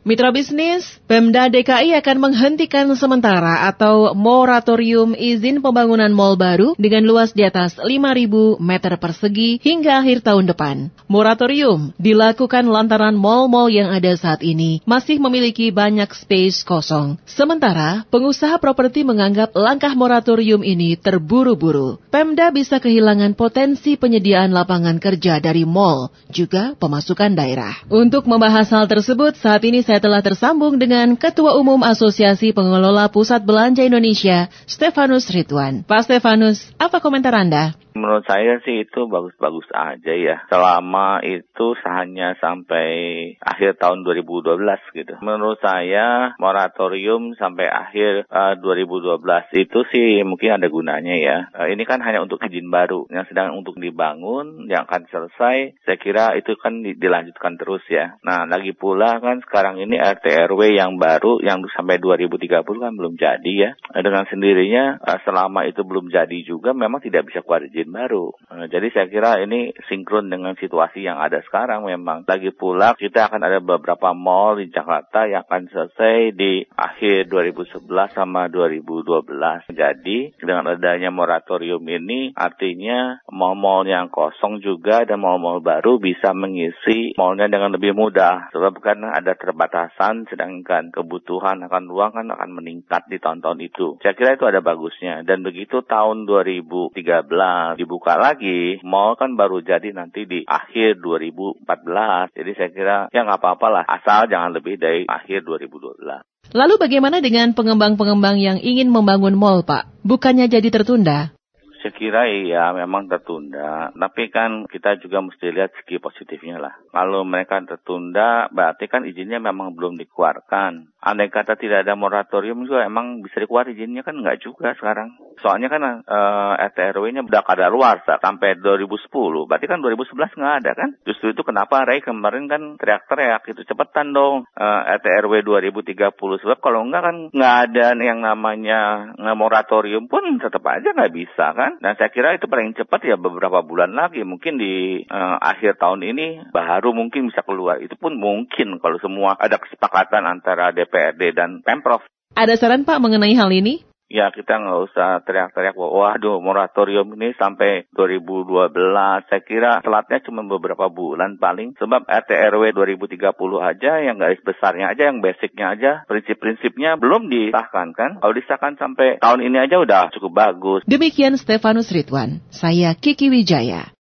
Mitra bisnis, Pemda DKI akan menghentikan sementara atau moratorium izin pembangunan mal baru dengan luas di atas 5.000 meter persegi hingga akhir tahun depan. Moratorium dilakukan lantaran mal-mal yang ada saat ini masih memiliki banyak space kosong. Sementara, pengusaha properti menganggap langkah moratorium ini terburu-buru. Pemda bisa kehilangan potensi penyediaan lapangan kerja dari mal, juga pemasukan daerah. Untuk membahas hal tersebut, saat ini saya telah tersambung dengan Ketua Umum Asosiasi Pengelola Pusat Belanja Indonesia, Stefanus Ridwan. Pak Stefanus, apa komentar Anda? Menurut saya sih itu bagus-bagus aja ya. Selama itu hanya sampai akhir tahun 2012 gitu. Menurut saya moratorium sampai akhir uh, eh, 2012 itu sih mungkin ada gunanya ya. Uh, ini kan hanya untuk izin baru. Yang sedang untuk dibangun, yang akan selesai, saya kira itu kan dilanjutkan terus ya. Nah, lagi pula kan sekarang ini RT RW yang baru yang sampai 2030 kan belum jadi ya. Dengan sendirinya uh, selama itu belum jadi juga memang tidak bisa keluar izin baru. Eh, jadi saya kira ini sinkron dengan situasi yang ada sekarang memang. Lagi pula kita akan ada beberapa mall di Jakarta yang akan selesai di akhir 2011 sama 2012. Jadi dengan adanya moratorium ini artinya mall-mall yang kosong juga dan mall-mall baru bisa mengisi mallnya dengan lebih mudah. Sebab kan ada terbatasan sedangkan kebutuhan akan ruang kan akan meningkat di tahun-tahun itu. Saya kira itu ada bagusnya. Dan begitu tahun 2013 dibuka lagi, mall kan baru jadi nanti di akhir 2014. Jadi saya kira ya nggak apa-apa lah, asal jangan lebih dari akhir 2012. Lalu bagaimana dengan pengembang-pengembang yang ingin membangun mall, Pak? Bukannya jadi tertunda? Saya kira iya memang tertunda, tapi kan kita juga mesti lihat segi positifnya lah. Kalau mereka tertunda, berarti kan izinnya memang belum dikeluarkan. Andai kata tidak ada moratorium juga emang bisa dikeluar izinnya kan nggak juga sekarang. Soalnya kan uh, eh, RT-RW-nya udah kada luar sampai 2010, berarti kan 2011 nggak ada kan? Justru itu kenapa Ray kemarin kan teriak-teriak itu cepetan dong eh, RT-RW 2030 sebab kalau enggak kan nggak ada yang namanya moratorium pun tetap aja nggak bisa kan? Kan. Dan saya kira itu paling cepat ya beberapa bulan lagi. Mungkin di uh, akhir tahun ini baru mungkin bisa keluar. Itu pun mungkin kalau semua ada kesepakatan antara DPRD dan Pemprov. Ada saran Pak mengenai hal ini? Ya kita nggak usah teriak-teriak bahwa waduh moratorium ini sampai 2012. Saya kira telatnya cuma beberapa bulan paling. Sebab RT RW 2030 aja yang garis besarnya aja, yang basicnya aja, prinsip-prinsipnya belum disahkan kan. Kalau disahkan sampai tahun ini aja udah cukup bagus. Demikian Stefanus Ridwan, saya Kiki Wijaya.